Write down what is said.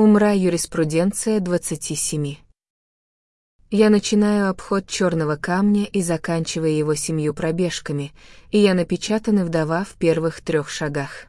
Умра юриспруденция 27. Я начинаю обход черного камня и заканчивая его семью пробежками, и я напечатана вдова в первых трех шагах.